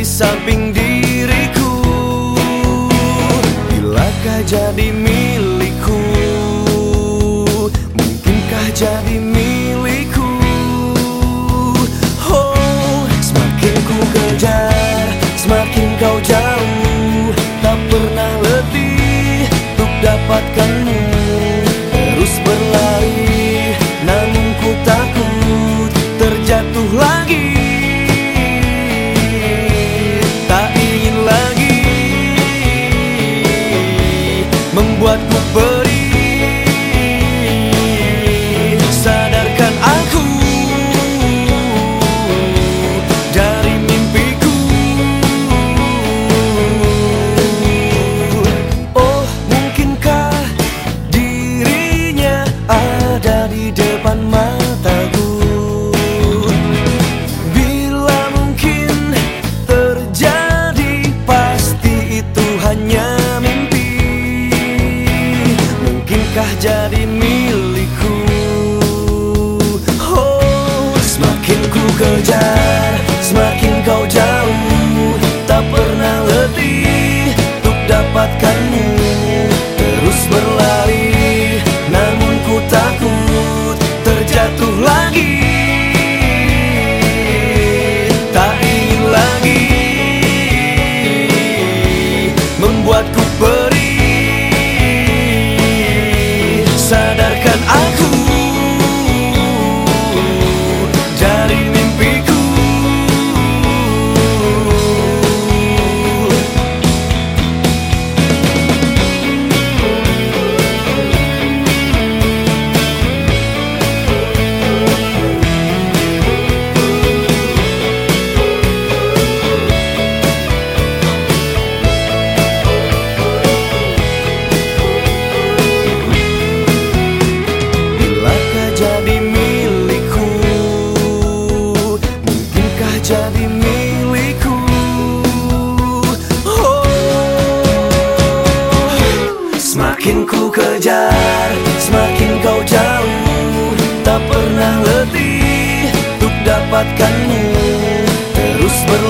di samping diriku. Bilakah jadi milikku? Mungkinkah jadi kejar Semakin kau jauh Tak pernah letih Untuk dapatkanmu. Terus berlari Namun ku takut Terjatuh lagi. Tak ingin lagi Membuatku perih. Sadarkan aku jadi milikku. Oh Semakin ku kejar Semakin kau jauh. Tak pernah letih Untuk dapatkanmu. Terus berlari